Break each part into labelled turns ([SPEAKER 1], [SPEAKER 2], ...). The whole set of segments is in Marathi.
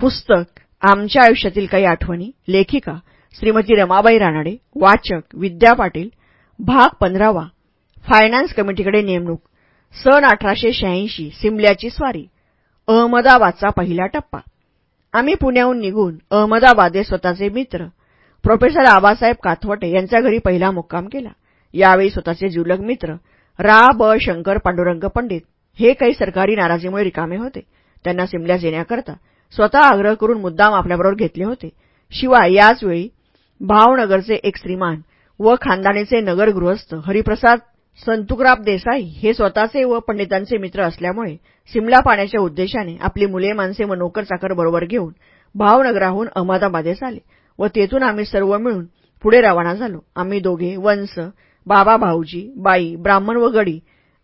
[SPEAKER 1] पुस्तक आमच्या आयुष्यातील काही आठवणी लेखिका श्रीमती रमाबाई रानडे वाचक विद्या पाटील भाग पंधरावा फायनान्स कमिटीकडे नेमणूक सन अठराशे शहाऐंशी सिमल्याची स्वारी अहमदाबादचा पहिला टप्पा. आम्ही पुण्याहून निघून अहमदाबादे स्वतःचे मित्र प्रोफेसर आबासाहेब काथवटे यांच्या घरी पहिला मुक्काम केला. यावेळी स्वतःचे जुलक मित्र रा. ब. शंकर पांडुरंग पंडित हे काही सरकारी नाराजीमुळे रिकामे होते. त्यांना सिमल्यास येण्याकरता स्वतः आग्रह करून मुद्दाम आपल्याबरोबर घेतले होते. शिवाय याचवेळी भावनगरचे एक श्रीमान व खानदानीचे नगरगृहस्थ हरिप्रसाद संतुकराब देसाई हे स्वतःचे व पंडितांचे मित्र असल्यामुळे सिमला पाण्याच्या उद्देशाने आपली मुले माणसे व नोकर चाकर बरोबर घेऊन भावनगराहून अहमदाबादेस आले व तेथून आम्ही सर्व मिळून पुढे रवाना झालो. आम्ही दोघे वंश बाबा भाऊजी बाई ब्राह्मण व गडी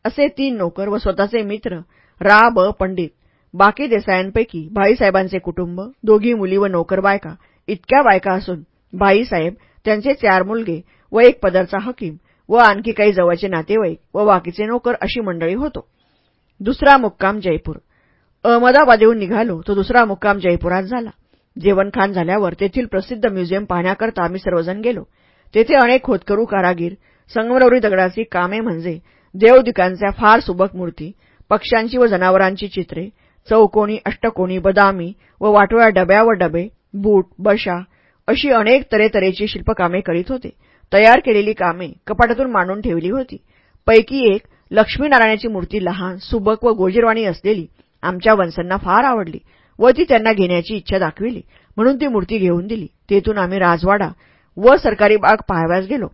[SPEAKER 1] असे तीन नोकर व स्वतःचे मित्र रा ब पंडित बाकी देसायांपैकी भाईसाहेबांचे कुटुंब दोघी मुली व नोकर बायका इतक्या बायका असून भाईसाहेब त्यांचे चार मुलगे व एक पदरचा हकीम व आणखी काही जवळचे नातेवाईक व बाकीचे नोकर अशी मंडळी होतो. दुसरा मुक्काम जयपूर. अहमदाबाद येऊन निघालो तो दुसरा मुक्काम जयपुरात झाला. जेवणखान झाल्यावर तेथील प्रसिद्ध म्युझियम पाहण्याकरता आम्ही सर्वजण गेलो. तेथे अनेक खोदकरू कारागीर संगमरवरी दगडाची कामे म्हणजे देवदिकांच्या फार सुबक मूर्ती पक्ष्यांची व जनावरांची चित्रे चौकोनी अष्टकोनी बदामी व वाटोळ्या डब्या व डबे बूट बशा अशी अनेक तऱ्हेतऱ्हेची शिल्पकामे करीत होते. तयार केलेली कामे कपाटातून मांडून ठेवली होती. पैकी एक लक्ष्मीनारायणाची मूर्ती लहान सुबक व गोजीरवाणी असलेली आमच्या वंशांना फार आवडली व ती त्यांना घेण्याची इच्छा दाखविली. म्हणून ती मूर्ती घेऊन दिली. तेथून आम्ही राजवाडा व सरकारी बाग पाहाव्यास गेलो.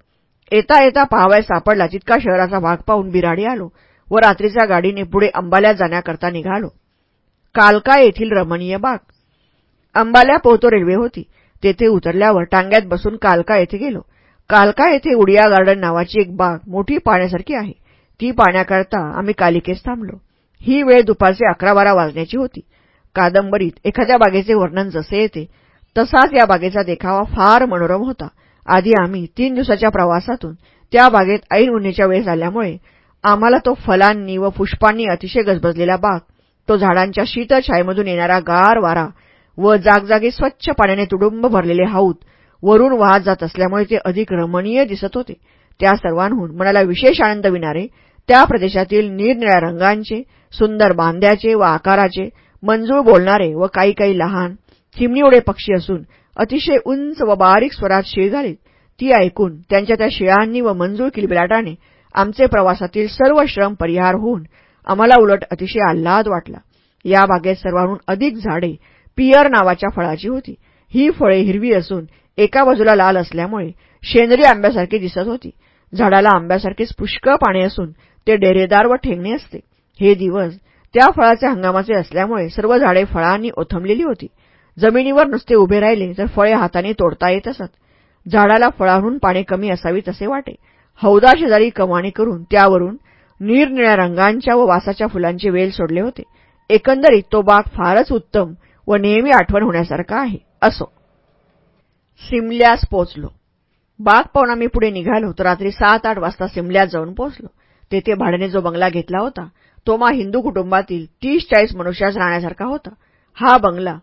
[SPEAKER 1] येता येता पाहावयास सापडला तितका शहराचा भाग पाहून बिराडी आलो व रात्रीच्या गाडीने पुढे अंबाल्यात जाण्याकरता निघालो. कालका येथील रमणीय बाग. अंबाल्या पोहतो रेल्वे होती. तेथे उतरल्यावर टांग्यात बसून कालका येथे गेलो. कालका येथे उडिया गार्डन नावाची एक बाग मोठी पाण्यासारखी आहे. ती पाण्याकरता आम्ही कालिकेस थांबलो. ही वेळ दुपारचे अकरा बारा वाजण्याची होती. कादंबरीत एखाद्या बागेचे वर्णन जसे येते तसाच या बागेचा देखावा फार मनोरम होता. आधी आम्ही तीन दिवसाच्या प्रवासातून त्या बागेत ऐन उन्हेच्या वेळेस आल्यामुळे आम्हाला तो फलांनी व पुष्पांनी अतिशय गजबजलेला बाग तो झाडांच्या शीतछायेमधून येणारा गार वारा व जागजागी स्वच्छ पाण्याने तुडुंब भरलेले हाऊत वरून वाहत जात असल्यामुळे ते अधिक रमणीय दिसत होते. त्या सर्वांहून मनाला विशेष आनंद विणारे. त्या प्रदेशातील निरनिळ्या रंगांचे सुंदर बांध्याचे व आकाराचे मंजूळ बोलणारे व काही काही लहान चिमणीवडे पक्षी असून अतिशय उंच व बारीक स्वरात शिळ घालीत. ती ऐकून त्यांच्या त्या शिळांनी व मंजूळ किलबिलाटाने आमचे प्रवासातील सर्व श्रम परिहार होऊन आम्हाला उलट अतिशय आल्हाद वाटला. या बागेत सर्वांहून अधिक झाडे पियर नावाच्या फळाची होती. ही फळे हिरवी असून एका बाजूला लाल असल्यामुळे शेंदरी आंब्यासारखी दिसत होती. झाडाला आंब्यासारखीच पुष्कळ पाणी असून ते डेरेदार व ठेंगणे असते. हे दिवस त्या फळाचे हंगामाचे असल्यामुळे सर्व झाडे फळांनी ओथंबलेली होती. जमिनीवर नुसते उभे राहिले तर फळे हाताने तोडता येत असत. झाडाला फळाहून पाणी कमी असावीत असे वाटे. हौदा शेजारी कमाणी करून त्यावरून निरनिळ्या रंगांच्या व वासाच्या फुलांचे वेल सोडले होते. एकंदरीत तो बाग फारच उत्तम व नेहमी आठवण होण्यासारखा आहे असो. सिमल्यास पोचलो. बाग पाहून आम्ही पुढे निघालो तर रात्री सात आठ वाजता सिमल्यात जाऊन पोहोचलो तेथे भाड्याने जो बंगला घेतला होता तो मा हिंदू कुटुंबातील तीस चाळीस मनुष्यास राहण्यासारखा होता. हा बंगला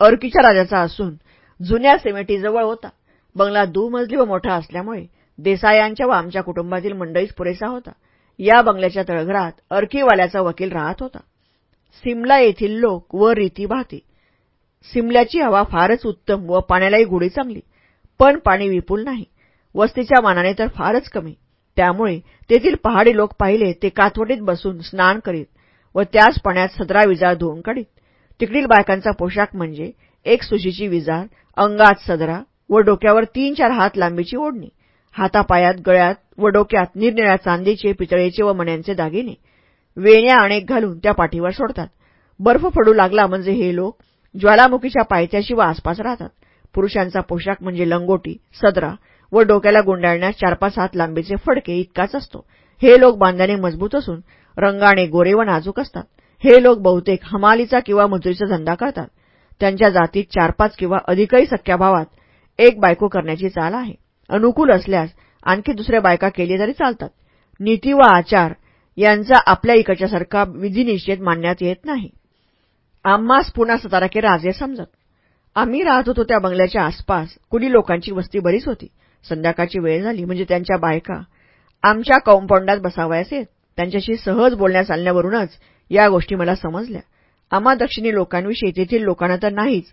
[SPEAKER 1] अर्कीच्या राजाचा असून जुन्या सिमेटीजवळ होता. बंगला दुमजली व मोठा असल्यामुळे देसायांच्या व आमच्या कुटुंबातील मंडळीच पुरेसा होता. या बंगल्याच्या तळघरात अर्कीवाल्याचा वकील राहत होता. सिमला येथील लोक व रीती भाती. सिमल्याची हवा फारच उत्तम व पाण्यालाही गोडी चांगली पण पाणी विपुल नाही. वस्तीच्या मानाने तर फारच कमी. त्यामुळे तेथील पहाडी लोक पाहिले ते कातवटीत बसून स्नान करीत व त्याच पाण्यात सदरा विजार धुवून काढीत. तिकडील बायकांचा पोशाख म्हणजे एक सुशीची विजार अंगात सदरा व डोक्यावर तीन चार हात लांबीची ओढणी. हातापायात गळ्यात व डोक्यात निरनिळ्या चांदीचे पितळेचे व मण्यांचे दागिने. वेण्या अनेक घालून त्या पाठीवर सोडतात. बर्फ पडू लागला म्हणजे हे लोक ज्वालामुखीच्या पायथ्याशी व आसपास राहतात. पुरुषांचा पोशाख म्हणजे लंगोटी सदरा व डोक्याला गुंडाळण्यास चार पाच हात लांबीचे फडके इतकाच असतो. हे लोक बांध्याने मजबूत असून रंगाने गोरे व नाजूक असतात. हे लोक बहुतेक हमालीचा किंवा मजुरीचा धंदा करतात. त्यांच्या जातीत चार पाच किंवा अधिकही सख्या भावात एक बायको करण्याची चाल आहे. अनुकूल असल्यास आणखी दुसऱ्या बायका केली तरी चालतात. नीती व आचार यांचा आपल्या इकडच्यासारखा विधिनिषेध मानण्यात येत नाही. आम्हास पुन्हा सतारा के राजे समजत. आम्ही राहत होतो त्या बंगल्याच्या आसपास. कुणी लोकांची वस्ती बरीच होती. संध्याकाळची वेळ झाली म्हणजे त्यांच्या बायका आमच्या कंपाऊंडात बसावयास येत. त्यांच्याशी सहज बोलण्या चालण्यावरूनच या गोष्टी मला समजल्या. आम्हा दक्षिणी लोकांविषयी तेथील लोकांना तर नाहीच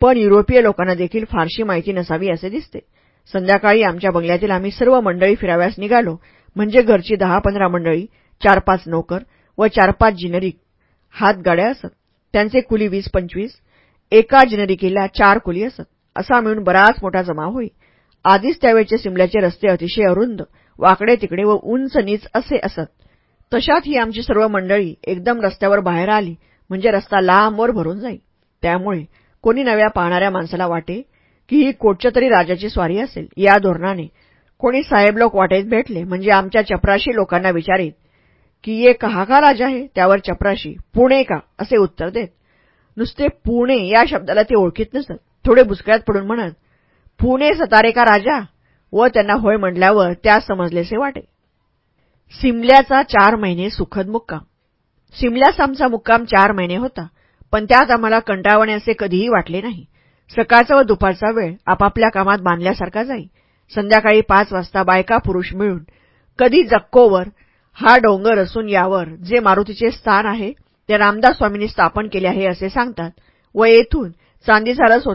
[SPEAKER 1] पण युरोपीय लोकांना देखील फारशी माहिती नसावी असे दिसते. संध्याकाळी आमच्या बंगल्यातील आम्ही सर्व मंडळी फिराव्यास निघालो. म्हणजे घरची दहा पंधरा मंडळी चार पाच नोकर व चार पाच जिनरिक हातगाड्या असत. त्यांचे कुली वीस पंचवीस एका जिनरिकेला चार कुली असत. असा मिळून बराच मोठा जमाव होई. आधीच त्यावेळचे सिमल्याचे रस्ते अतिशय अरुंद वाकडे तिकडे व उंच नीच असे असत. तशात ही आमची सर्व मंडळी एकदम रस्त्यावर बाहेर आली म्हणजे रस्ता लांबवर भरून जाई. त्यामुळे कोणी नव्या पाहणाऱ्या माणसाला वाटे की ही कोटच्या तरी राजाची स्वारी असेल. या धोरणाने कोणी साहेब लोक वाटेत भेटले म्हणजे आमच्या चपराशी लोकांना विचारित की ये कहा का राजा आहे? त्यावर चपराशी पुणे का? असे उत्तर देत. नुसते पुणे या शब्दाला ते ओळखीत नसत. थोडे बुचकळ्यात पडून म्हणत पुणे सतारे का राजा? व त्यांना होय म्हटल्यावर त्या समजलेसे वाटे. सिमल्याचा चार महिने सुखद मुक्काम. सिमल्यास आमचा मुक्काम चार महिने होता पण त्यात आम्हाला कंटाळवणे असे कधीही वाटले नाही. सकाळचा व दुपारचा वेळ आपापल्या कामात बांधल्यासारखा जाई. संध्याकाळी पाच वाजता बायका पुरुष मिळून कधी जक्कोवर हा डोंगर असून यावर जे मारुतीचे स्थान आहे ते रामदास स्वामींनी स्थापन केले आहे असे सांगतात. व येथून चांदीचा रस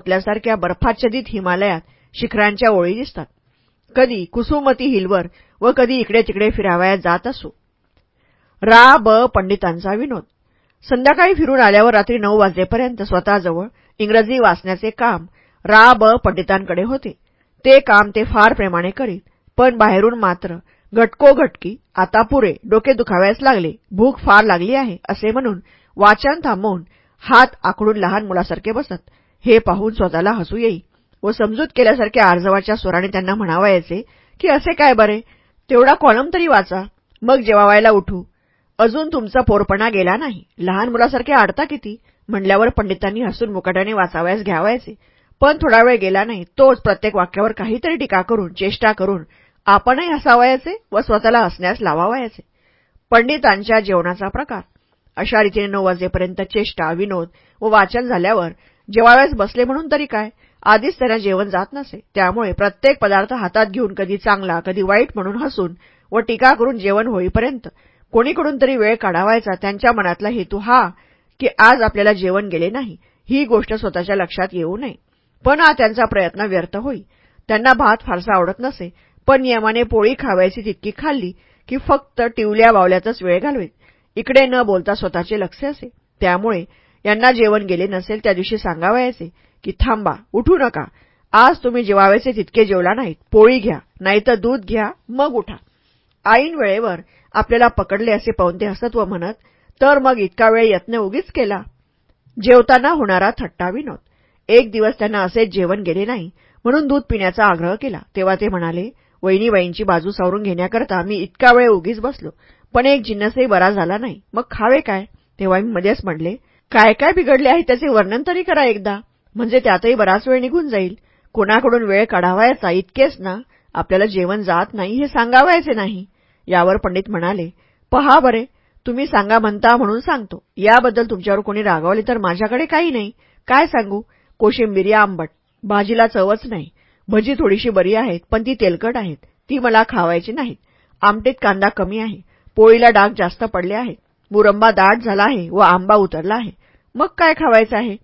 [SPEAKER 1] बर्फाच्छदित हिमालयात शिखरांच्या ओळी दिसतात. कधी कुसुमती हिलवर व कधी इकडे तिकडे फिरावयात जात असो. रा ब पंडितांचा विनोद. संध्याकाळी फिरून आल्यावर रात्री नऊ वाजेपर्यंत स्वतःजवळ इंग्रजी वाचण्याचे काम रा ब पंडितांकडे होते. ते काम ते फार प्रेमाने करीत पण बाहेरून मात्र घटको घटकी आता पुरे डोके दुखाव्यास लागले भूक फार लागली आहे असे म्हणून वाचन थांबवून हात आकडून लहान मुलासारखे बसत. हे पाहून स्वतःला हसू येई. व समजूत केल्यासारखे आर्जवाच्या स्वराने त्यांना म्हणावायचे की असे काय बरे? तेवढा कॉलम तरी वाचा. मग जेवावायला उठू. अजून तुमचा पोरपणा गेला नाही. लहान मुलासारखे आडता किती? म्हणल्यावर पंडितांनी हसून मुकाट्याने वाचावयास घ्यावायचे. पण थोडा वेळ गेला नाही तोच प्रत्येक वाक्यावर काहीतरी टीका करून चेष्टा करून आपणही हसावायचे व स्वतःला हसण्यास लावावायचे. पंडितांच्या जेवणाचा प्रकार. अशा रीतीने नऊ वाजेपर्यंत चेष्टा विनोद व वाचन झाल्यावर जेवाव्यास बसले म्हणून तरी काय आधीच त्यांना जेवण जात नसे. त्यामुळे प्रत्येक पदार्थ हातात घेऊन कधी चांगला कधी वाईट म्हणून हसून व टीका करून जेवण होईपर्यंत कोणीकडून तरी वेळ काढावायचा त्यांच्या मनातला हेतू हा की आज आपल्याला जेवण गेले नाही. ही गोष्ट स्वतःच्या लक्षात येऊ नये. पण हा त्यांचा प्रयत्न व्यर्थ होई. त्यांना भात फारसा आवडत नसे. पण नियमाने पोळी खावायची तितकी खाल्ली की फक्त टिवल्या बावल्यातच वेळ घालवेत. इकडे न बोलता स्वतःचे लक्ष असे. त्यामुळे यांना जेवण गेले नसेल त्या दिवशी सांगावायचे की थांबा उठू नका. आज तुम्ही जेवावेचे तितके जेवला नाहीत. पोळी घ्या नाहीतर दूध घ्या मग उठा. ऐन वेळेवर आपल्याला पकडले असे पाहून ते हसत व म्हणत तर मग इतका वेळ यत्न उगीच केला. जेवताना होणारा थट्टा विनोद. एक दिवस त्यांना असेच जेवण गेले नाही म्हणून दूध पिण्याचा आग्रह केला. तेव्हा ते म्हणाले वहिनीबाईंची बाजू सावरून घेण्याकरता मी इतका वेळ उगीच बसलो. पण एक जिन्नसही बरा झाला नाही. मग खावे काय? तेव्हा मी मध्येच म्हणले काय काय बिघडले आहे त्याचे वर्णन तरी करा एकदा. म्हणजे त्यातही बराच वेळ निघून जाईल. कोणाकडून वेळ काढावायचा इतकेच ना. आपल्याला जेवण जात नाही हे सांगावायचे नाही. यावर पंडित म्हणाले पहा बरे. तुम्ही सांगा म्हणता म्हणून सांगतो. याबद्दल तुमच्यावर कोणी रागावले तर माझ्याकडे काही नाही. काय सांगू? कोशिंबिरी आंबट. भाजीला चवच नाही. भजी थोडीशी बरी आहेत पण ती तेलकट आहेत. ती मला खावायची नाहीत. आमटेत कांदा कमी आहे. पोळीला डाग जास्त पडले आहेत. मुरंबा दाट झाला आहे व आंबा उतरला आहे. मग काय खावायचं आहे?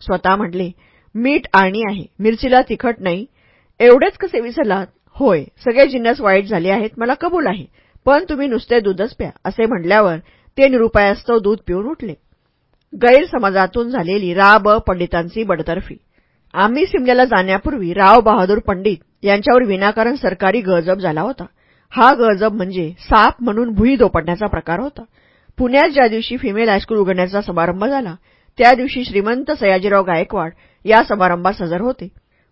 [SPEAKER 1] स्वतः म्हटले मीठ आणि आहे. मिरचीला तिखट नाही. एवढेच कसे विसरलात? होय. सगळे जिन्नस वाईट झाले आहेत. मला कबूल आहे. पण तुम्ही नुसते दूधच प्या असे म्हटल्यावर ते निरुपायास्तव दूध पिऊन उठले. गैरसमजातून झालेली रा ब पंडितांची बडतर्फी. आम्ही सिमल्याला जाण्यापूर्वी राव बहादूर पंडित यांच्यावर विनाकारण सरकारी गळजब झाला होता. हा गळजब म्हणजे साप म्हणून भुई दोपटण्याचा प्रकार होता. पुण्यात ज्या दिवशी फिमेल हायस्कूल उघडण्याचा समारंभ झाला त्या दिवशी श्रीमंत सयाजीराव गायकवाड या समारंभास हजर होते.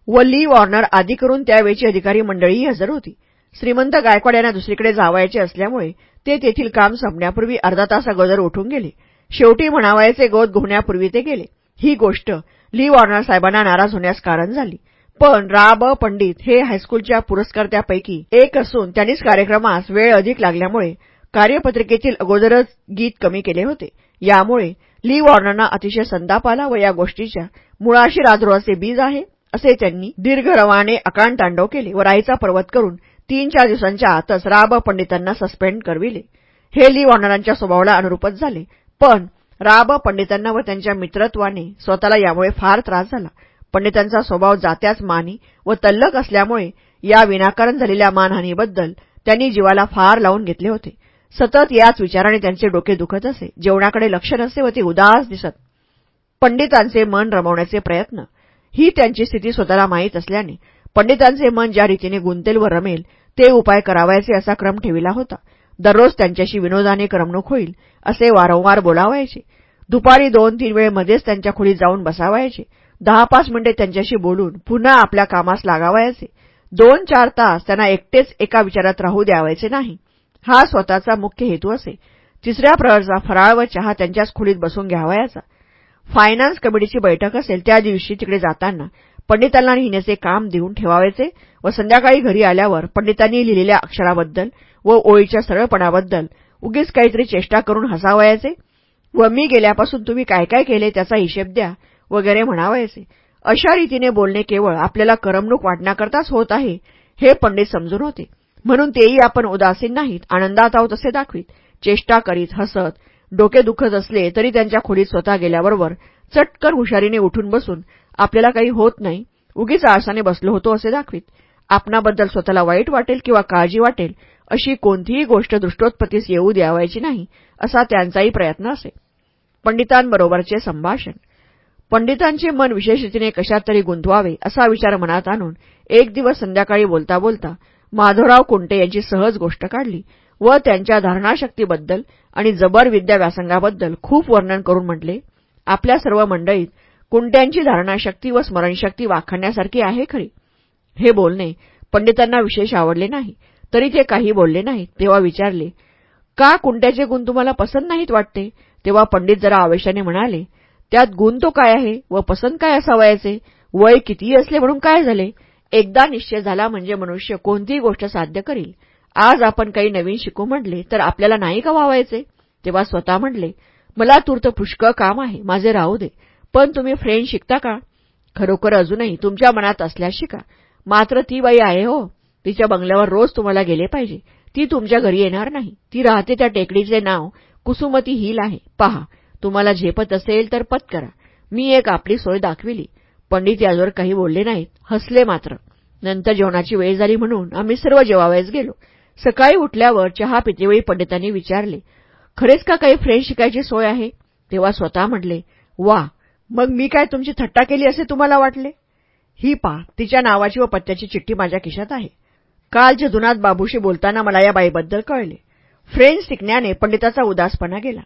[SPEAKER 1] व ली वॉर्नर आदी करून त्यावेळची अधिकारी मंडळीही हजर होती. श्रीमंत गायकवाड यांना दुसरीकडे जावायचे असल्यामुळे ते तेथील काम संपण्यापूर्वी अर्धा तास अगोदर उठून गेले. शेवटी म्हणावायचे गोद घुमण्यापूर्वी ते गेले. ही गोष्ट ली वॉर्नर साहेबांना नाराज होण्यास कारण झाली. पण रा ब पंडित हे हायस्कूलच्या पुरस्कर्त्यापैकी एक असून त्यांनीच कार्यक्रमास वेळ अधिक लागल्यामुळे कार्यपत्रिकेतील अगोदरच गीत कमी केले होते. यामुळे ली वॉर्नरना अतिशय संताप आला व या गोष्टीच्या मुळाशी राजद्रोहाचे बीज आहे असे त्यांनी दीर्घ रवाने दीर्घरवाने तांडव केले व राईचा पर्वत करून तीन चार दिवसांच्या आतच राब पंडितांना सस्पेंड करविले. हे ली वॉर्नरांच्या स्वभावाला अनुरूपच झाले. पण राब पंडितांना व त्यांच्या मित्रत्वाने स्वतःला यामुळे फार त्रास झाला. पंडितांचा स्वभाव जात्याच मानी व तल्लक असल्यामुळे या विनाकारण झालेल्या मानहानीबद्दल त्यांनी जीवाला फार लावून घेतले होते. सतत याच विचाराने त्यांचे डोके दुखत असे. जेवणाकडे लक्ष नसे व ते उदास दिसत. पंडितांचे मन रमवण्याचे प्रयत्न. ही त्यांची स्थिती स्वतःला माहीत असल्याने पंडितांचे मन ज्या रीतीने गुंतेल व रमेल ते उपाय करावायचे असा क्रम ठेविला होता. दररोज त्यांच्याशी विनोदाने करमणूक होईल असे वारंवार बोलावायचे. दुपारी दोन तीन वेळ मध्येच त्यांच्या खोलीत जाऊन बसावायचे. दहा पाच मिनिटे त्यांच्याशी बोलून पुन्हा आपल्या कामास लागावायचे. दोन चार तास त्यांना एकटेच एका विचारात राहू द्यावायचे नाही. हा स्वतःचा मुख्य हेतू असे. तिसऱ्या प्रहरचा फराळ व चहा त्यांच्याच खोलीत बसून घ्यावायचा. फायनान्स कमिटीची बैठक असेल त्या दिवशी तिकडे जाताना पंडितांना लिहिण्याचे काम देऊन ठेवायचे व संध्याकाळी घरी आल्यावर पंडितांनी लिहिलेल्या अक्षराबद्दल व ओळीच्या सरळपणाबद्दल उगीच काहीतरी चेष्टा करून हसावायचे व मी गेल्यापासून तुम्ही काय काय केले त्याचा हिशेब द्या वगैरे म्हणावायचे. अशा रीतीने बोलणे केवळ आपल्याला करमणूक वाटण्याकरताच होत आहे हे पंडित समजून होते. म्हणून तेही आपण उदासीन नाहीत आनंदात आहोत असे दाखवीत. चेष्टा करीत हसत डोके दुखत असले तरी त्यांच्या खोलीत स्वतः गेल्याबरोबर चटकन हुशारीने उठून बसून आपल्याला काही होत नाही. उगीच आळसाने बसलो होतो असे दाखवीत. आपणाबद्दल स्वतःला वाईट वाटेल किंवा काळजी वाटेल अशी कोणतीही गोष्ट दृष्टोत्पत्तीस येऊ द्यावायची नाही असा त्यांचाही प्रयत्न असे. पंडितांबरोबरचे संभाषण. पंडितांचे मन विशेष रीतीने कशात तरी गुंतवावे असा विचार मनात आणून एक दिवस संध्याकाळी बोलता बोलता माधवराव कुंटे यांची सहज गोष्ट काढली व त्यांच्या धारणाशक्तीबद्दल आणि जबर विद्या व्यासंगाबद्दल खूप वर्णन करून म्हटले आपल्या सर्व मंडळीत कुंट्यांची धारणाशक्ती व स्मरणशक्ती वाखाणण्यासारखी आहे खरी. हे बोलणे पंडितांना विशेष आवडले नाही. तरी ते काही बोलले नाहीत तेव्हा विचारले का कुंट्याचे गुण तुम्हाला पसंत नाहीत वाटते? तेव्हा पंडित जरा आवेशाने म्हणाले त्यात गुण तो काय आहे व पसंत काय असावयाचे? वय कितीही असले म्हणून काय झाले? एकदा निश्चय झाला म्हणजे मनुष्य कोणतीही गोष्ट साध्य करील. आज आपण काही नवीन शिकू म्हटले तर आपल्याला नाही का व्हावायचे? तेव्हा स्वतः म्हटले मला तूर्त पुष्कळ काम आहे माझे राहू दे. पण तुम्ही फ्रेंच शिकता का? खरोखर अजूनही तुमच्या मनात असल्यास शिका मात्र ती बाई आहे हो. तिच्या बंगल्यावर रोज तुम्हाला गेले पाहिजे. ती तुमच्या घरी येणार नाही. ती राहते त्या टेकडीचे नाव. कुसुमती हिल आहे. पहा तुम्हाला झेपत असेल तर पत्करा मी एक आपली सोय दाखविली. पंडित याजवर काही बोलले नाहीत. हसले मात्र. नंतर जेवणाची वेळ झाली म्हणून आम्ही सर्व जेवावयास गेलो. सकाळी उठल्यावर चहा पितेवेळी पंडितांनी विचारले खरेच का काही फ्रेंच शिकायची सोय आहे? तेव्हा स्वतः म्हटले वा मग मी काय तुमची थट्टा केली असे तुम्हाला वाटले? ही पा तिच्या नावाची व पत्त्याची चिठ्ठी माझ्या खिशात आहे. काल जदुनाथ बाबूशी बोलताना मला या बाईबद्दल कळले. फ्रेंच शिकण्याने पंडिताचा उदासपणा गेला.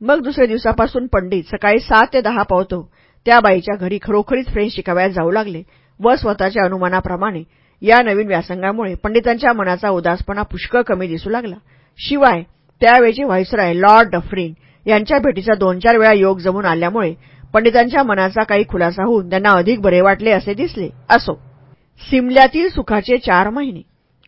[SPEAKER 1] मग दुसऱ्या दिवसापासून पंडित सकाळी सात ते दहा पावतो त्या बाईच्या घरी खरोखरीच फ्रेंच शिकाव्यात जाऊ लागले व स्वतःच्या अनुमानाप्रमाणे या नवीन व्यासंगामुळे पंडितांच्या मनाचा उदासपणा पुष्कळ कमी दिसू लागला. शिवाय त्यावेळचे व्हायसराय लॉर्ड डफरीन यांच्या भेटीचा दोन चार वेळा योग जमून आल्यामुळे पंडितांच्या मनाचा काही खुलासा होऊन त्यांना अधिक बरे वाटले असे दिसले. असो. सिमल्यातील सुखाचे चार महिने.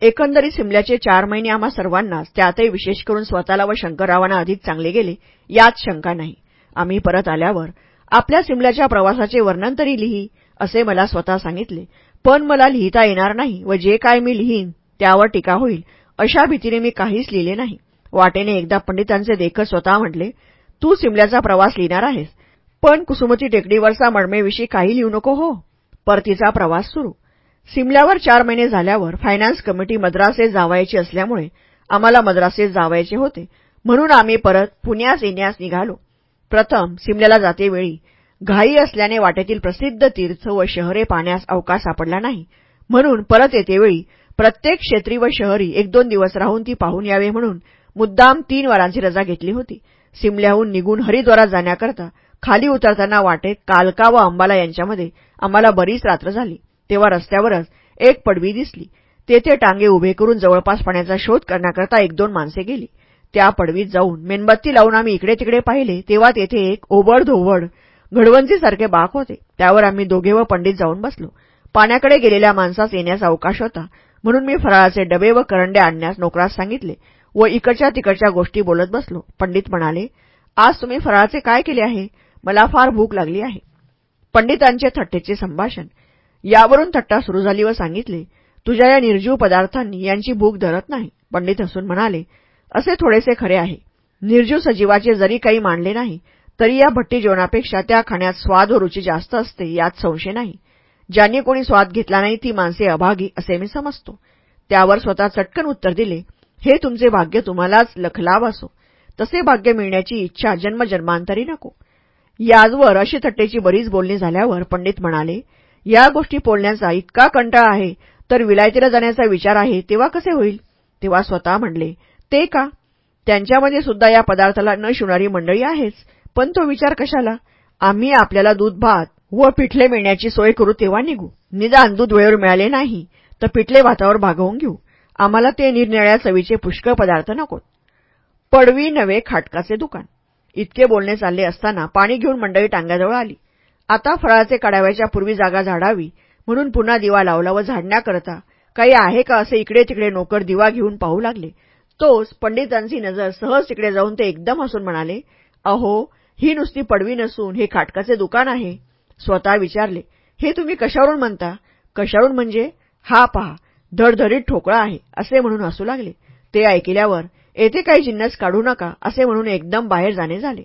[SPEAKER 1] एकंदरीत सिमल्याचे चार महिने आम्हा सर्वांनाच त्यातही विशेष करून स्वतःला व शंकररावांना अधिक चांगले गेले यात शंका नाही. आम्ही परत आल्यावर आपल्या सिमल्याच्या प्रवासाचे वर्णन तरी लिही असे मला स्वतः सांगितले. पण मला लिहिता येणार नाही व जे काय मी लिहीन त्यावर टीका होईल अशा भीतीने मी काहीच लिहिले नाही. वाटेने एकदा पंडितांचे देखत स्वतः म्हटले तू सिमल्याचा प्रवास लिहिणार आहेस. पण कुसुमती टेकडीवरचा मडमेविषयी काही लिहू नको हो. परतीचा प्रवास सुरू. सिमल्यावर चार महिने झाल्यावर फायनान्स कमिटी मद्रासेत जावायची असल्यामुळे आम्हाला मद्रासेत जावायचे होते. म्हणून आम्ही परत पुण्यास येण्यास निघालो. प्रथम सिमल्याला जातेवेळी घाई असल्याने वाटेतील प्रसिद्ध तीर्थ व शहरे पाण्यास अवकाश सापडला नाही. म्हणून परत येतेवेळी प्रत्येक क्षेत्री व शहरी एक दोन दिवस राहून ती पाहून यावे म्हणून मुद्दाम तीन वारांची रजा घेतली होती. सिमल्याहून निघून हरिद्वारात जाण्याकरता खाली उतरताना वाटेत कालका व अंबाला यांच्यामध्ये आम्हाला बरीच रात्र झाली. तेव्हा रस्त्यावरच एक पडवी दिसली. तेथे टांगे उभे करून जवळपास पाण्याचा शोध करण्याकरता एक दोन माणसे गेली. त्या पडवीत जाऊन मेणबत्ती लावून आम्ही इकडे तिकडे पाहिले तेव्हा तेथे एक ओबड धोबड घडवंतीसारखे बाक होते. त्यावर आम्ही दोघे व पंडित जाऊन बसलो. पाण्याकडे गेलेल्या माणसास येण्यास अवकाश होता. म्हणून मी फराळाचे डबे व करंडे आणण्यास नोकरास सांगितले व इकडच्या तिकडच्या गोष्टी बोलत बसलो. पंडित म्हणाले आज तुम्ही फराळाचे काय केले आहे? मला फार भूक लागली आहे. पंडितांचे थट्टेचे संभाषण. यावरून थट्टा सुरू झाली व सांगितले तुझ्या या निर्जीव पदार्थांनी यांची भूक धरत नाही. पंडित हसून म्हणाले असे थोडेसे खरे आहे. निर्जीव सजीवाचे जरी काही मानले नाही तरी या भट्टी जेवणापेक्षा त्या खाण्यात स्वाद व रुची जास्त असते यात संशय नाही. ज्यांनी कोणी स्वाद घेतला नाही ती माणसे अभागी असे मी समजतो. त्यावर स्वतः चटकन उत्तर दिले हे तुमचे भाग्य तुम्हालाच लखलाव असो. तसे भाग्य मिळण्याची इच्छा जन्मजन्मांतरी नको. याजवर अशी थट्टेची बरीच बोलणी झाल्यावर पंडित म्हणाले या गोष्टी बोलण्याचा इतका कंटाळा आहे तर विलायतीला जाण्याचा विचार आहे तेव्हा कसे होईल? तेव्हा स्वतः म्हणले ते का? त्यांच्यामध्ये सुद्धा या पदार्थाला न शिवणारी मंडळी आहेच पण तो विचार कशाला? आम्ही आपल्याला दूध भात व पिठले मिळण्याची सोय करू तेव्हा निघू. निदान दूध वेळेवर मिळाले नाही तर पिठले भातावर भागवून घेऊ. आम्हाला ते निरनिळ्या चवीचे पुष्कळ पदार्थ नकोत. पडवी नवे खाटकाचे दुकान. इतके बोलणे चालले असताना पाणी घेऊन मंडळी टांग्याजवळ आली. आता फळाचे काढाव्याच्या पूर्वी जागा झाडावी म्हणून पुन्हा दिवा लावला व झाडण्याकरता काही आहे का असे इकडे तिकडे नोकर दिवा घेऊन पाहू लागले. तोच पंडितांची नजर सहज तिकडे जाऊन ते एकदम हसून म्हणाले अहो ही नुसती पडवी नसून हे खाटकाचे दुकान आहे. स्वतः विचारले हे तुम्ही कशावरून म्हणता? कशावरून म्हणजे? हा पहा धडधडीत ठोकळा आहे असे म्हणून हसू लागले. ते ऐकल्यावर येथे काही जिन्नस काढू नका असे म्हणून एकदम बाहेर जाणे झाले.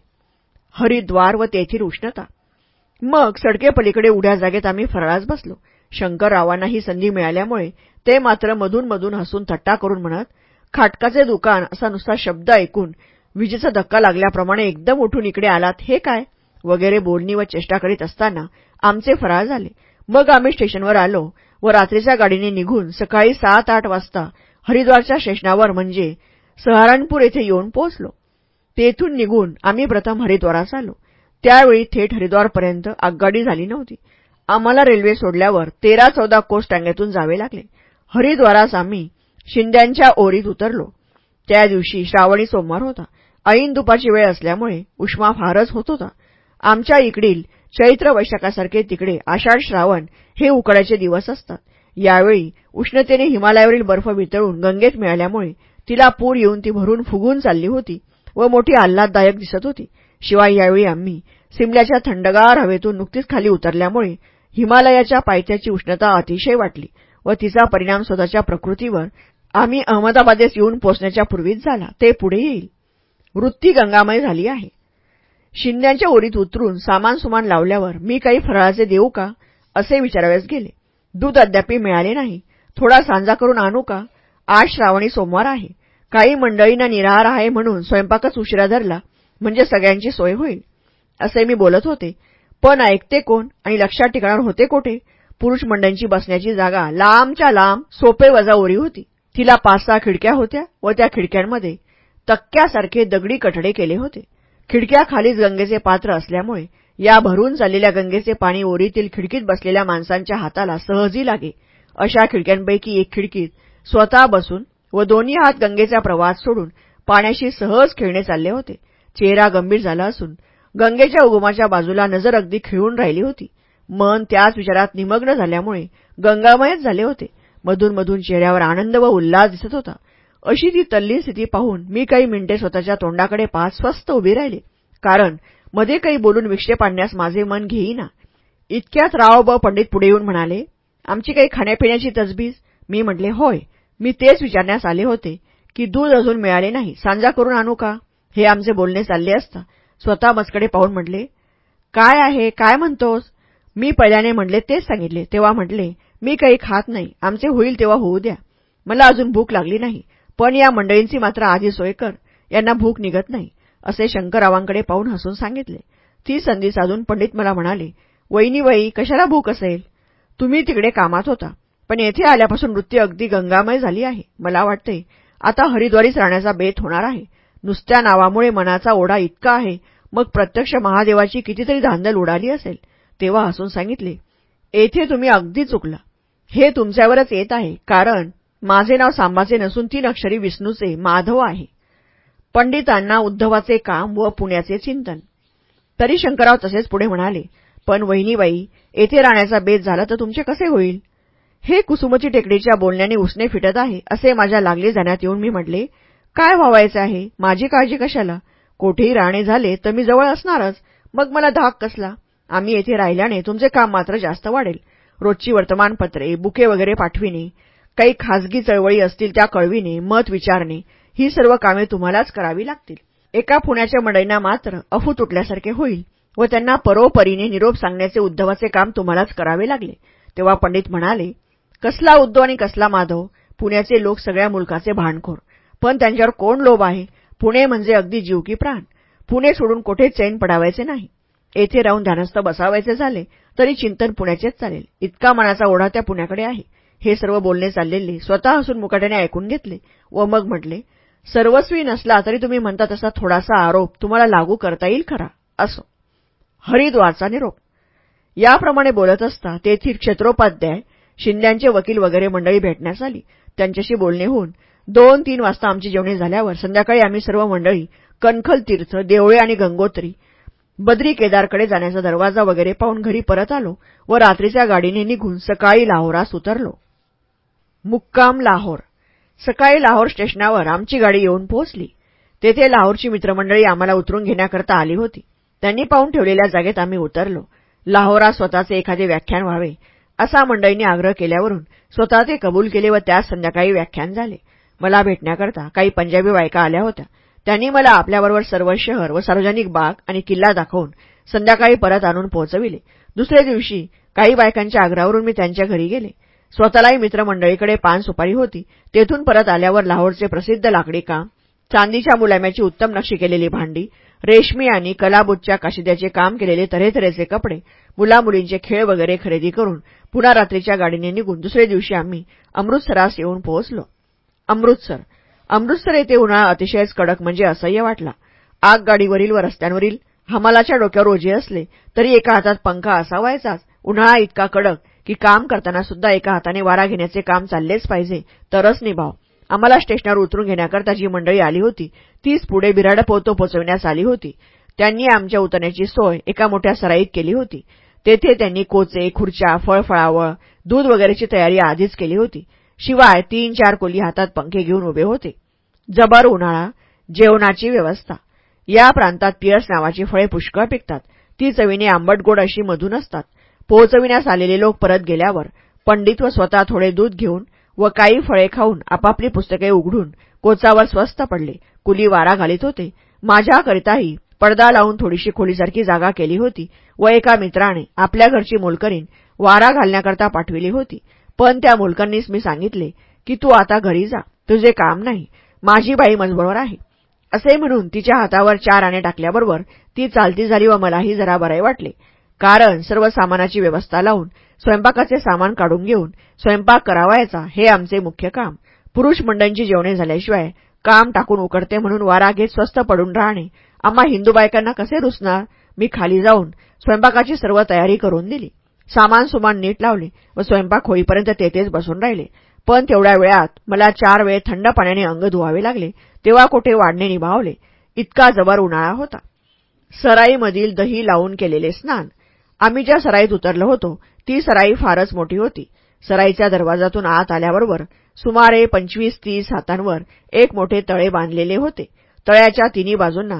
[SPEAKER 1] हरिद्वार व तेथील उष्णता. मग सडकेपलीकडे उड्या जागेत आम्ही फराळास बसलो. शंकररावांना ही संधी मिळाल्यामुळे ते मात्र मधून मधून हसून थट्टा करून म्हणत खाटकाचे दुकान असा नुसता शब्द ऐकून विजेचा धक्का लागल्याप्रमाणे एकदम उठून इकडे आलात हे काय? वगैरे बोलणी व चेष्टा करीत असताना आमचे फराळ झाले. मग आम्ही स्टेशनवर आलो व रात्रीच्या गाडीने निघून सकाळी सात आठ वाजता हरिद्वारच्या स्टेशनावर म्हणजे सहारणपूर येथे येऊन पोहोचलो. तेथून निघून आम्ही प्रथम हरिद्वारास आलो त्यावेळी थेट हरिद्वारपर्यंत आगगाडी झाली नव्हती. आम्हाला रेल्वे सोडल्यावर तेरा चौदा कोस टांग्यातून जावे लागले. हरिद्वारास आम्ही शिंद्यांच्या ओरीत उतरलो. त्या दिवशी श्रावणी सोमवार होता. ऐन दुपाची वेळ असल्यामुळे उष्मा फारच होत होता. आमच्या इकडील चैत्र वैशाखासारखे तिकडे आषाढ श्रावण हे उकड्याचे दिवस असतात. यावेळी उष्णतेने हिमालयावरील बर्फ वितळून गंगेत मिळाल्यामुळे तिला पूर येऊन ती भरून फुगून चालली होती व मोठी आल्हाददायक दिसत होती. शिवाय यावेळी आम्ही सिमल्याच्या थंडगार हवेतून नुकतीच खाली उतरल्यामुळे हिमालयाच्या पायथ्याची उष्णता अतिशय वाटली व तिचा परिणाम स्वतःच्या प्रकृतीवर आम्ही अहमदाबादेस येऊन पोचण्याच्या पूर्वीच झाला ते पुढे येईल. वृत्ती गंगामय झाली आहे. शिंद्यांच्या ओरीत उतरून सामान सुमान लावल्यावर मी काही फराळाचे देऊ का? असे विचारावेस गेले. दूध अद्याप मिळाले नाही. थोडा सांजा करून आणू का? आज श्रावणी सोमवार आहे. काही मंडळींना निराहार आहे म्हणून स्वयंपाकच उशिरा धरला म्हणजे सगळ्यांची सोय होईल असे मी बोलत होते. पण ऐकते कोण आणि लक्षात टिकणार होते कोठे? पुरुष मंडळींची बसण्याची जागा लांबच्या लांब सोपे वजा ओरी होती. तिला पाच सहा खिडक्या होत्या व त्या खिडक्यांमध्ये तक्क्यासारखे दगडी कठडे केले होते. खिडक्या खालीच गंगेचे पात्र असल्यामुळे या भरून चाललेल्या गंगेचे पाणी ओरीतील खिडकीत बसलेल्या माणसांच्या हाताला सहजी लागे अशा खिडक्यांपैकी एक खिडकीत स्वतः बसून व दोन्ही हात गंगेचा प्रवास सोडून पाण्याशी सहज खेळणे चालले होते. चेहरा गंभीर झाला असून गंगेच्या उगमाच्या बाजूला नजर अगदी खिळून राहिली होती. मन त्याच विचारात निमग्न झाल्यामुळे गंगामयच झाले होते. मधून मधून चेहऱ्यावर आनंद व उल्हास दिसत होता. अशी ती तल्लीन स्थिती पाहून मी काही मिनिटे स्वतःच्या तोंडाकडे पाहत स्वस्त उभी राहिले. कारण मध्ये काही बोलून विक्षेप आणण्यास माझे मन घेईना. इतक्यात राव ब पंडित पुढे येऊन म्हणाले आमची काही खाण्यापिण्याची तजबीज? मी म्हटले होय. मी तेच विचारण्यास आले होते की दूध अजून मिळाले नाही सांजा करून आणू का? हे आमचे बोलणे चालले असता स्वतः मजकडे पाहून म्हटले काय आहे? काय म्हणतोस? मी पहिल्याने म्हटले तेच सांगितले. तेव्हा म्हटले मी काही खात नाही आमचे होईल तेव्हा होऊ द्या. मला अजून भूक लागली नाही पण या मंडळींची मात्र आधी सोय कर यांना भूक निघत नाही असे शंकररावांकडे पाहून हसून सांगितले. ती संधी साधून पंडित मला म्हणाले वहिनी वही कशाला भूक असेल? तुम्ही तिकडे कामात होता. पण येथे आल्यापासून वृत्ती अगदी गंगामय झाली आहे. मला वाटते आता हरिद्वारीच राहण्याचा बेत होणार आहे. नुसत्या नावामुळे मनाचा ओढा इतका आहे मग प्रत्यक्ष महादेवाची कितीतरी धांदल उडाली असेल तेव्हा हसून सांगितले येथे तुम्ही अगदी चुकला. हे तुमच्यावरच येत आहे कारण माझे नाव सांबाचे नसून तीन अक्षरी विष्णूचे माधव आहे. पंडितांना उद्धवाचे काम व पुण्याचे चिंतन. तरी शंकरराव तसेच पुढे म्हणाले पण वहिनीबाई येथे राहण्याचा बेत झाला तर तुमचे कसे होईल? हे कुसुमची टेकडीच्या बोलण्याने उसने फिटत आहे असे माझ्या लागले जाण्यात येऊन मी म्हटले काय व्हावायचे आहे? माझी काळजी कशाला? कोठेही राहणे झाले तर मी जवळ असणारच. मग मला धाक कसला? आम्ही येथे राहिल्याने तुमचे काम मात्र जास्त वाढेल. रोजची वर्तमानपत्रे बुके वगैरे पाठविणे काही खासगी चळवळी असतील त्या कळविणे मत विचारणे ही सर्व कामे तुम्हालाच करावी लागतील. एका पुण्याच्या मंडळींना मात्र अफू तुटल्यासारखे होईल व त्यांना परोपरीने निरोप सांगण्याचे उद्धवाचे काम तुम्हालाच करावे लागले. तेव्हा पंडित म्हणाले कसला उद्धव आणि कसला माधव पुण्याचे लोक सगळ्या मुलकाचे भांडखोर. पण त्यांच्यावर कोण लोभ आहे? पुणे म्हणजे अगदी जीव की प्राण. पुणे सोडून कोठेच चैन पडावायचे नाही. येथे राहून ध्यानस्थ बसावायचे झाले तरी चिंतन पुण्याचेच चालेल. इतका मनाचा ओढा त्या पुण्याकडे आहे. हे सर्व बोलणे चाललेले स्वतः हसून मुकाट्याने ऐकून घेतले व मग म्हटले सर्वस्वी नसला तरी तुम्ही म्हणता तसा थोडासा आरोप तुम्हाला लागू करता येईल खरा? असो. हरिद्वारचा निरोप. याप्रमाणे बोलत असता तेथील क्षेत्रोपाध्याय शिंद्यांचे वकील वगैरे मंडळी भेटण्यास आली. त्यांच्याशी बोलणे होऊन दोन तीन वाजता आमची जेवणी झाल्यावर संध्याकाळी आम्ही सर्व मंडळी कणखल तीर्थ देवळे आणि गंगोत्री बद्री केदारकडे जाण्याचा दरवाजा वगैरे पाहून घरी परत आलो व रात्रीच्या गाडीने निघून सकाळी लाहोरास उतरलो. मुक्काम लाहोर. सकाळी लाहोर स्टेशनावर आमची गाडी येऊन पोहोचली. तेथे लाहोरची मित्रमंडळी आम्हाला उतरून घेण्याकरता आली होती. त्यांनी पाहून ठेवलेल्या जागेत आम्ही उतरलो. लाहोरा स्वतःचे एखादे व्याख्यान व्हावे. असा मंडळींनी आग्रह केल्यावरून स्वतः ते कबूल केले व त्यास संध्याकाळी व्याख्यान झाले. मला भेटण्याकरता काही पंजाबी बायका आल्या होत्या. त्यांनी मला आपल्याबरोबर सर्व शहर व सार्वजनिक बाग आणि किल्ला दाखवून संध्याकाळी परत आणून पोहोचविले. दुसऱ्या दिवशी काही बायकांच्या आग्रहावरून मी त्यांच्या घरी गेले. स्वतःलाही मित्रमंडळीकडे पान सुपारी होती. तेथून परत आल्यावर लाहोरचे प्रसिद्ध लाकडी काम चांदीच्या मुलाम्याची उत्तम नक्षी केलेली भांडी रेशमी आणि कलाबुतच्या काशिद्याचे काम केलेले तऱ्हेतऱ्हेचे कपडे मुलामुलींचे खेळ वगैरे खरेदी करून पुन्हा रात्रीच्या गाडीने निघून दुसऱ्या दिवशी आम्ही अमृतसरास येऊन पोहोचलो. अमृतसर. अमृतसर येथे उन्हाळा अतिशयच कडक म्हणजे असह्य वाटला. आगगाडीवरील व रस्त्यांवरील हमालाच्या डोक्यावर ओझे असले तरी एका हातात पंखा असावायचाच. उन्हाळा इतका कडक की काम करताना सुद्धा एका हाताने वारा घेण्याचे काम चाललेच पाहिजे. तरच निभाव. आम्हाला स्टेशनवर उतरून घेण्याकरता जी मंडळी आली होती तीच पुढे बिराड पोतो पोचविण्यास आली होती. त्यांनी आमच्या उतरण्याची सोय एका मोठ्या सराईत केली होती. तेथे त्यांनी कोचे खुर्च्या फळफळावळ दूध वगैरेची तयारी आधीच केली होती. शिवाय तीन चार कोली हातात पंखे घेऊन उभे होते. जबर उन्हाळा जेवणाची व्यवस्था. या प्रांतात पियर्स नावाची फळे पुष्कळ पिकतात. ती चवीने आंबट गोड अशी मधून असतात पोहोचविण्यास आलेले लोक परत गेल्यावर पंडित व स्वतः थोडे दूध घेऊन व काही फळे खाऊन आपापली पुस्तके उघडून कोचावर स्वस्थ पडले. कुली वारा घालीत होते. माझ्याकरिताही पडदा लावून थोडीशी खोलीसारखी जागा केली होती व एका मित्राने आपल्या घरची मोलकरीण वारा घालण्याकरता पाठविली होती. पण त्या मोलकरणीस मी सांगितले की तू आता घरी जा. तुझे काम नाही. माझी बाई मजबरोबर आहे. असे म्हणून तिच्या हातावर चार आणे टाकल्याबरोबर ती चालती झाली व मलाही जरा बरे वाटले. कारण सर्व सामानाची व्यवस्था लावून स्वयंपाकाचे सामान काढून घेऊन स्वयंपाक करावायचा हे आमचे मुख्य काम. पुरुष मंडळींची जेवणे झाल्याशिवाय काम टाकून उकडते म्हणून वारा घेत स्वस्थ पडून राहणे. आम्हा हिंदू बायकांना कसे रुसणार? मी खाली जाऊन स्वयंपाकाची सर्व तयारी करून दिली. सामान सुमान नीट लावले व स्वयंपाक होईपर्यंत तेथेच बसून राहिले. पण तेवढ्या वेळात मला चार वेळ थंड पाण्याने अंग धुवावे लागले. तेव्हा कुठे वाढणे निभावले. इतका जबर उन्हाळा होता. सराईमधील दही लावून केलेले स्नान. आम्ही ज्या सराईत उतरलो होतो ती सराई फारच मोठी होती. सराईच्या दरवाजातून आत आल्याबरोबर सुमारे पंचवीस तीस हातांवर एक मोठे तळे बांधलेले होते. तळ्याच्या तिन्ही बाजूंना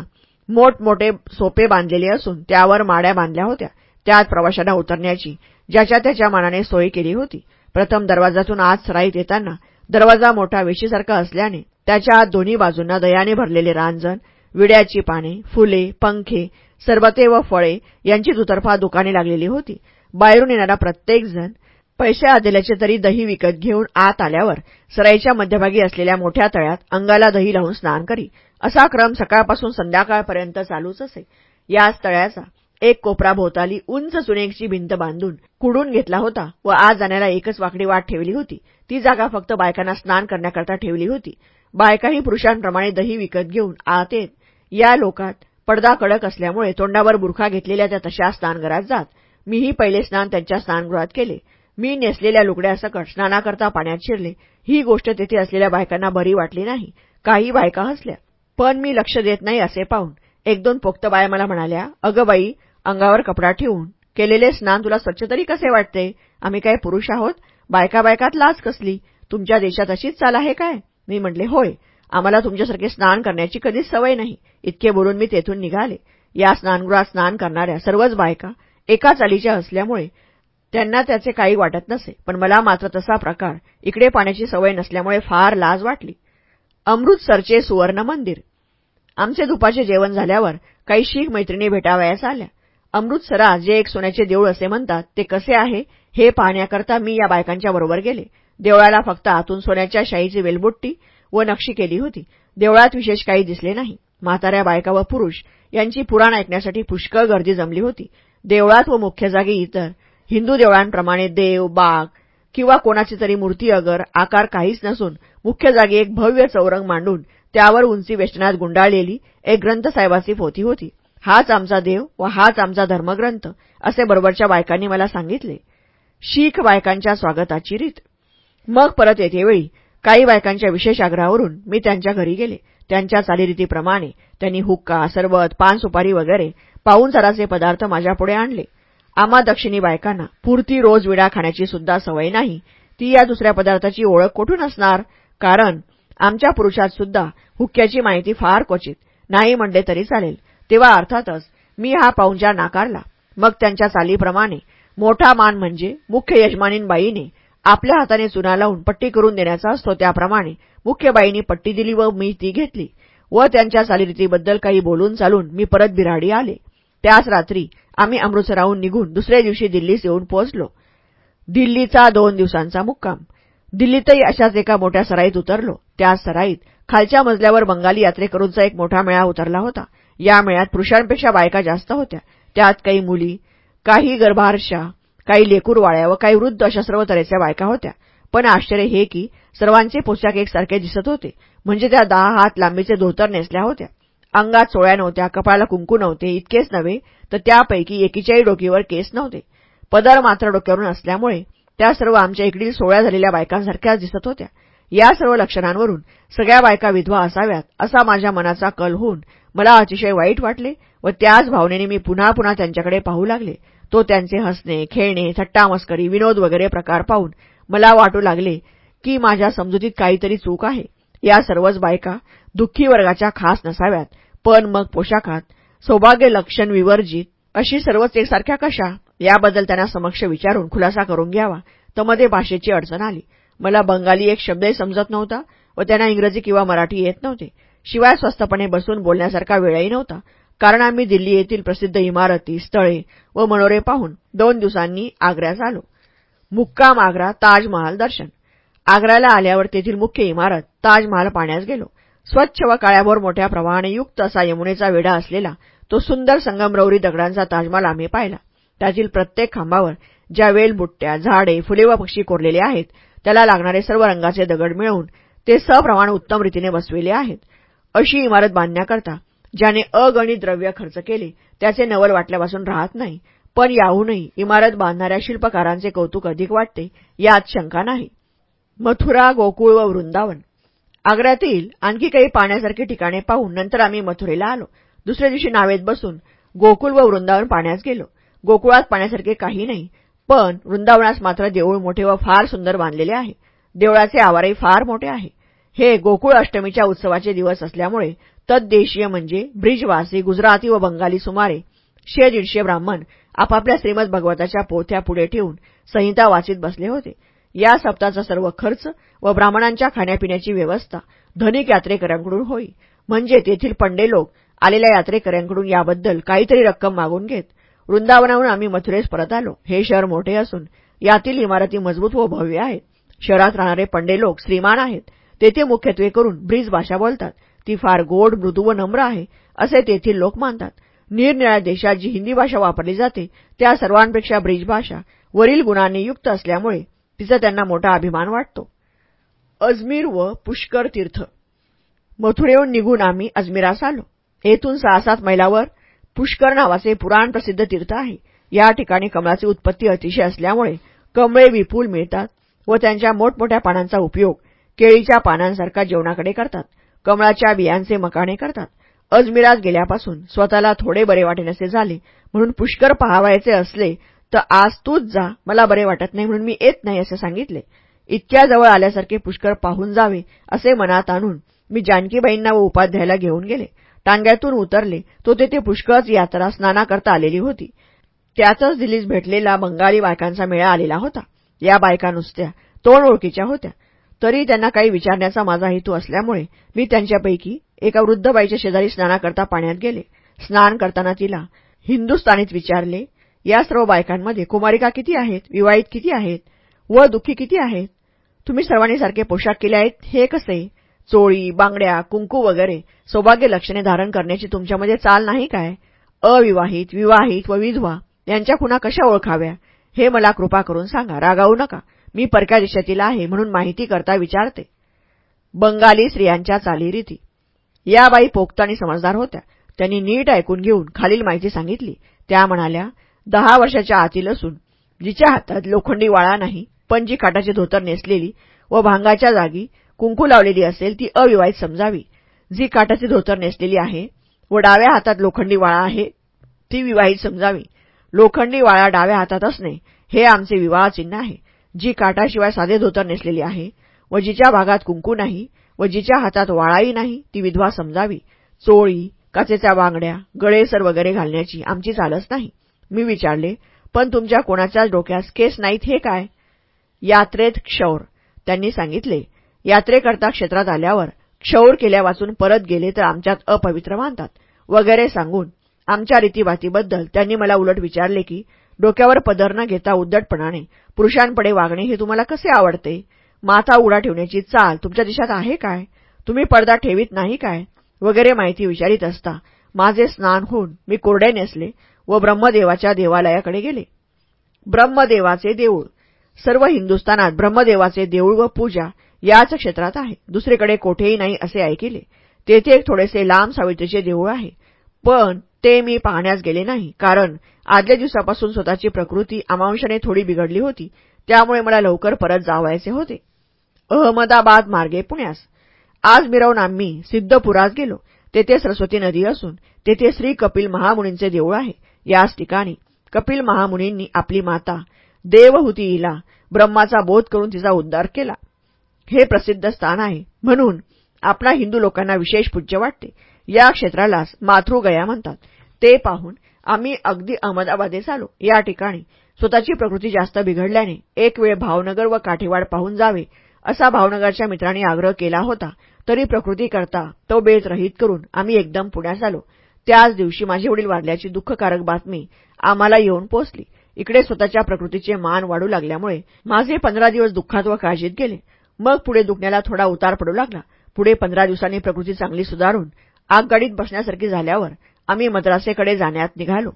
[SPEAKER 1] मोठमोठे सोपे बांधलेले असून त्यावर माड्या बांधल्या होत्या. त्यात प्रवाशांना उतरण्याची ज्याच्या त्याच्या मनाने सोय केली होती. प्रथम दरवाजातून आत सराईत येताना दरवाजा मोठा वेशीसारखा असल्याने त्याच्या आत दोन्ही बाजूंना दयाने भरलेले रांजण विड्याची पाने फुले पंखे सरबते व फळे यांची दुतर्फा दुकाने लागलेली होती. बाहेरून येणारा प्रत्येकजण पैसे आदिल्याचे तरी दही विकत घेऊन आत आल्यावर सराईच्या मध्यभागी असलेल्या मोठ्या तळ्यात अंगाला दही लावून स्नान करी. असा क्रम सकाळपासून संध्याकाळपर्यंत चालूच असे. याच तळ्याचा एक कोपरा भोवताली उंच चुनेची भिंत बांधून कुडून घेतला होता व आज जाण्याला एकच वाकडी वाट ठेवली होती. ती जागा फक्त बायकांना स्नान करण्याकरता ठेवली होती. बायकाही पुरुषांप्रमाणे दही विकत घेऊन आत येत. या लोकात पडदा कडक असल्यामुळे तोंडावर बुरखा घेतलेल्या त्या तशा स्नानगृहात जात. मीही पहिले स्नान त्यांच्या स्नानगृहात केले. मी नेसलेल्या लुगड्यासकट स्नानाकरता पाण्यात शिरले. ही गोष्ट तेथे असलेल्या बायकांना बरी वाटली नाही. काही बायका हसल्या. पण मी लक्ष देत नाही असे पाहून एक दोन पोक्त बाया मला म्हणाल्या अगं बाई अंगावर कपडा ठेवून केलेले स्नान तुला स्वच्छ तरी कसे वाटते? आम्ही काय पुरुष आहोत? बायका बायकात लाच कसली? तुमच्या देशात अशीच चाल आहे काय? मी म्हटले होय. आम्हाला तुमच्यासारखे स्नान करण्याची कधीच सवय नाही. इतके बोलून मी तेथून निघाले. या स्नानगृहात स्नान करणाऱ्या सर्वच बायका एका चालीच्या असल्यामुळे त्यांना त्याचे काही वाटत नसे. पण मला मात्र तसा प्रकार इकडे पाण्याची सवय नसल्यामुळे फार लाज वाटली. अमृतसरचे सुवर्ण मंदिर. आमचे दुपारचे जेवण झाल्यावर काही शीख मैत्रिणी भेटावयास आल्या. अमृतसरात जे एक सोन्याचे देऊळ असे म्हणतात ते कसे आहे हे पाहण्याकरता मी या बायकांच्या बरोबर गेले. देवळाला फक्त आतून सोन्याच्या शाईची वेलबुट्टी व नक्षी केली होती. देवळात विशेष काही दिसले नाही. म्हाताऱ्या बायका व पुरुष यांची पुराण ऐकण्यासाठी पुष्कळ गर्दी जमली होती. देवळात व मुख्य जागी इतर हिंदू देवळांप्रमाणे देव बाग किंवा कोणाची तरी मूर्ती अगर आकार काहीच नसून मुख्य जागी एक भव्य चौरंग मांडून त्यावर उंची वेष्टनात गुंडाळलेली एक ग्रंथसाहेबाची पोथी होती. हाच आमचा देव व हाच आमचा धर्मग्रंथ असे बरोबरच्या बायकांनी मला सांगितले. शीख बायकांच्या स्वागताची रीत. मग परत येतेवेळी काही बायकांच्या विशेष आग्रहावरून मी त्यांच्या घरी गेले. त्यांच्या चालीरीतीप्रमाणे त्यांनी हुक्का सरबत पान सुपारी वगैरे पाऊनचाराचे पदार्थ माझ्यापुढे आणले. आम्हा दक्षिणी बायकांना पुरती रोज विडा खाण्याची सुद्धा सवय नाही. ती या दुसऱ्या पदार्थाची ओळख कुठून असणार? कारण आमच्या पुरुषात सुद्धा हुक्क्याची माहिती फार क्वचित नाही म्हणले तरी चालेल. तेव्हा अर्थातच मी हा पाऊंजा नाकारला. मग त्यांच्या चालीप्रमाणे मोठा मान म्हणजे मुख्य यजमानीनबाईने आपल्या हाताने चुना लावून पट्टी करून देण्याचा असतो त्याप्रमाणे मुख्यबाईंनी पट्टी दिली व मी ती घेतली व त्यांच्या चालीरीतीबद्दल काही बोलून चालून मी परत बिराडी आले. त्याच रात्री आम्ही अमृतसराहून निघून दुसऱ्या दिवशी दिल्लीस येऊन पोहोचलो. दिल्लीचा दोन दिवसांचा मुक्काम. दिल्लीतही अशाच एका मोठ्या सराईत उतरलो. त्या सराईत खालच्या मजल्यावर बंगाली यात्रेकरूंचा एक मोठा मेळा उतरला होता. या मेळ्यात पुरुषांपेक्षा बायका जास्त होत्या. त्यात काही मुली काही गर्भारशा काही लेकूरवाळ्या व काही वृद्ध अशा सर्व तऱ्हेच्या बायका होत्या. पण आश्चर्य हे की सर्वांचे पोशाख एकसारखे दिसत होते. म्हणजे त्या दहा हात लांबीचे धोतर नेसल्या होत्या. अंगात सोळ्या नव्हत्या कपाळाला कुंकू नव्हते इतकेच नव्हे तर त्यापैकी एकीच्याही डोकीवर केस नव्हते. पदर मात्र डोक्यावरून असल्यामुळे त्या सर्व आमच्या इकडील सोळ्या झालेल्या बायकांसारख्याच दिसत होत्या. या सर्व लक्षणांवरून सगळ्या बायका विधवा असाव्यात असा माझ्या मनाचा कल होऊन मला अतिशय वाईट वाटले व त्याच भावनेने मी पुन्हा पुन्हा त्यांच्याकडे पाहू लागले. तो त्यांचे हसणे खेळणे थट्टामस्करी विनोद वगैरे प्रकार पाहून मला वाटू लागले की माझ्या समजुतीत काहीतरी चूक आहे. या सर्वच बायका दुःखी वर्गाच्या खास नसाव्यात. पण मग पोशाखात सौभाग्य लक्षण विवर्जित अशी सर्वच एकसारख्या कशा? याबद्दल त्यांना समक्ष विचारून खुलासा करून घ्यावा. तर मध्ये भाषेची अडचण आली. मला बंगाली एक शब्दही समजत नव्हता व त्यांना इंग्रजी किंवा मराठी येत नव्हते. शिवाय स्वस्तपणे बसून बोलण्यासारखा वेळही नव्हता. कारण आम्ही दिल्ली येथील प्रसिद्ध इमारती स्थळे व मनोरे पाहून दोन दिवसांनी आग्र्यास आलो. मुक्काम आग्रा ताजमहाल दर्शन. आग्र्याला आल्यावर तेथील मुख्य इमारत ताजमहाल पाण्यास गेलो. स्वच्छ व काळ्याभोर मोठ्या प्रवाहाने युक्त असा यमुनेचा वेढा असलेला तो सुंदर संगमरवरी दगडांचा ताजमहाल आम्ही पाहिला. त्यातील प्रत्येक खांबावर ज्या वेलबुट्ट्या झाडे फुले व पक्षी कोरलेले आहेत त्याला लागणारे सर्व रंगाचे दगड मिळवून ते सप्रमाण उत्तम रीतीने बसविले आहेत. अशी इमारत बांधण्याकरता ज्याने अगणित द्रव्य खर्च केले त्याचे नवल वाटल्यापासून राहत नाही. पण याहूनही इमारत बांधणाऱ्या शिल्पकारांचे कौतुक अधिक वाटते यात शंका नाही. मथुरा गोकुळ व वृंदावन. आग्र्यातील आणखी काही पाण्यासारखी ठिकाणे पाहून नंतर आम्ही मथुरेला आलो. दुसऱ्या दिवशी नावेत बसून गोकुळ व वृंदावन पाण्यास गेलो. गोकुळात पाण्यासारखे काही नाही पण वृंदावनास मात्र देऊळ मोठे व फार सुंदर बांधलेले आहे. देवळाचे आवारही फार मोठे आहे. हे गोकुळ अष्टमीच्या उत्सवाचे दिवस असल्यामुळे तद्देशीय म्हणजे ब्रिजवासी गुजराती व बंगाली सुमारे शे दीडशे ब्राह्मण आपापल्या श्रीमद भगवताच्या पोथ्या पुढे ठेवून संहिता वाचित बसले होते. या सप्ताचा सर्व खर्च व ब्राह्मणांच्या खाण्यापिण्याची व्यवस्था धनिक यात्रेकऱ्यांकडून होई. म्हणजे तेथील पंडे लोक आलेल्या यात्रेकऱ्यांकडून याबद्दल काहीतरी रक्कम मागून घेत वृंदावनाहून आम्ही मथुरेस परत आलो. हे शहर मोठे असून यातील इमारती मजबूत व भव्य आहेत. शहरात राहणारे पंडे लोक श्रीमान आहेत. तेथे मुख्यत्वे करून ब्रिज भाषा बोलतात. ती फार गोड मृदू व नम्र आहे असे तेथील लोक मानतात. निरनिळ्या देशात जी हिंदी भाषा वापरली जाते त्या सर्वांपेक्षा ब्रिज भाषा वरील गुणांनी युक्त असल्यामुळे तिचा त्यांना मोठा अभिमान वाटतो. अजमीर व पुष्कर तीर्थ. मथुरेहून निघून आम्ही अजमिरास आलो. येथून सहा सात मैलावर पुष्कर नावाचे पुराण प्रसिद्ध तीर्थ आहे. या ठिकाणी कमळाची उत्पत्ती अतिशय असल्यामुळे कमळे विपुल मिळतात व त्यांच्या मोठमोठ्या पानांचा उपयोग केळीच्या पानांसारखा जेवणाकडे करतात. कमळाच्या बियांचे मकाणे करतात. अजमिरात गेल्यापासून स्वतःला थोडे बरे वाटेनसे झाले. म्हणून पुष्कर पहावायचे असले तर आज तूच जा मला बरे वाटत नाही म्हणून मी येत नाही असे सांगितले. इतक्या जवळ आल्यासारखे पुष्कर पाहून जावे असे मनात आणून मी जानकीबाईंना व उपाध्यायाला घेऊन गेले. टांग्यातून उतरले तो तेथे पुष्कळच यात्रा स्नानाकरता आलेली होती. त्याचाच दिल्लीस भेटलेला बंगाली बायकांचा मेळा आलेला होता. या बायका नुसत्या तोंड ओळखीच्या होत्या. तरी त्यांना काही विचारण्याचा माझा हेतू असल्यामुळे मी त्यांच्यापैकी एका वृद्ध बाईच्या शेजारी स्नानाकरता पाण्यात गेले. स्नान करताना तिला हिंदुस्थानीत विचारले या सर्व बायकांमध्ये कुमारिका किती आहेत? विवाहित किती आहेत? व दुःखी किती आहेत? तुम्ही सर्वांनी सारखे पोशाख केले आहेत? हे कसे? चोळी बांगड्या कुंकू वगैरे सौभाग्य लक्षणे धारण करण्याची तुमच्यामध्ये चाल नाही काय? अविवाहित विवाहित व विधवा यांच्या खुणा कशा ओळखाव्या? हे मला कृपा करून सांगा रागावू नका. मी परक्या देशातील आहे म्हणून माहिती करता विचारते. बंगाली स्त्रियांच्या चालीरीती या बाई पोक्त आणि समजदार होत्या. त्यांनी नीट ऐकून घेऊन खालील माहिती सांगितली. त्या म्हणाल्या दहा वर्षाच्या आतील असून जिच्या हातात लोखंडी वाळा नाही पण जी काटाचे धोतर नेसलेली व भांगाच्या जागी कुंकू लावलेली असेल ती अविवाहित समजावी. जी काटाचे धोतर नेसलेली आहे व डाव्या हातात लोखंडी वाळा आहे ती विवाहित समजावी. लोखंडी वाळा डाव्या हातात असणे हे आमचे विवाह चिन्ह आहे. जी काटाशिवाय साधे धोतर नेसलेली आहे व जिच्या भागात कुंकू नाही व जिच्या हातात वाळाही नाही ती विधवा समजावी. चोळी काचेच्या बांगड्या गळेसर वगैरे घालण्याची आमची चालच नाही. मी विचारले पण तुमच्या कोणाच्याच डोक्यास केस नाहीत हे काय? यात्रेत क्षौर. त्यांनी सांगितले यात्रेकरता क्षेत्रात आल्यावर क्षौर केल्या वाचून परत गेले तर आमच्यात अपवित्र मानतात. वगैरे सांगून आमच्या रीतीभातीबद्दल त्यांनी मला उलट विचारले की डोक्यावर पदर न घेता उद्दटपणाने पुरुषांपडे वागणे हे तुम्हाला कसे आवडते? माथा उडा ठेवण्याची चाल तुमच्या देशात आहे काय? तुम्ही पडदा ठेवीत नाही काय? वगैरे माहिती विचारित असता माझे स्नान होऊन मी कोरडे नेसले व ब्रह्मदेवाच्या देवालयाकडे गेले. ब्रह्मदेवाचे देऊळ सर्व हिंदुस्थानात ब्रह्मदेवाचे देऊळ व पूजा याच क्षेत्रात आहे. दुसरीकडे कोठेही नाही असे ऐकिले. तेथे एक थोडेसे लांब सावित्रीचे देऊळ आहे. पण ते मी पाहण्यास गेले नाही कारण आदल्या दिवसापासून स्वतःची प्रकृती अमांशाने थोडी बिघडली होती त्यामुळे मला लवकर परत जावायचे होते. अहमदाबाद मार्गे पुण्यास. आज मिरवून आम्ही सिद्धपुरात गेलो. तेथे सरस्वती नदी असून तेथे श्री कपिल महामुनींचे देऊळ आहे. याच ठिकाणी कपिल महामुनींनी आपली माता देवहुती हिला ब्रह्माचा बोध करून तिचा उद्धार केला. हे प्रसिद्ध स्थान आहे. म्हणून आपणा हिंदू लोकांना विशेष पूज्य वाटते. या क्षेत्रालाच मातृगया म्हणतात. ते पाहून आम्ही अगदी अहमदाबादेस आलो. या ठिकाणी स्वतःची प्रकृती जास्त बिघडल्याने एक वेळ भावनगर व काठेवाड पाहून जावे असा भावनगरच्या मित्रांनी आग्रह केला होता. तरी प्रकृती करता तो बेत रहित करून आम्ही एकदम पुण्यास आलो. त्याच दिवशी माझे वडील वारल्याची दुःखकारक बातमी आम्हाला येऊन पोचली. इकडे स्वतःच्या प्रकृतीचे मान वाढू लागल्यामुळे माझे पंधरा दिवस दुःखात व काळजीत गेले. मग पुढे दुखण्याला थोडा उतार पडू लागला. पुढे पंधरा दिवसांनी प्रकृती चांगली सुधारून आगगाडीत बसण्यासारखी झाल्यावर आम्ही मद्रासेकडे जाण्यात निघालो.